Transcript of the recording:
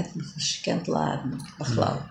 etmiz ishkantlarni baxlava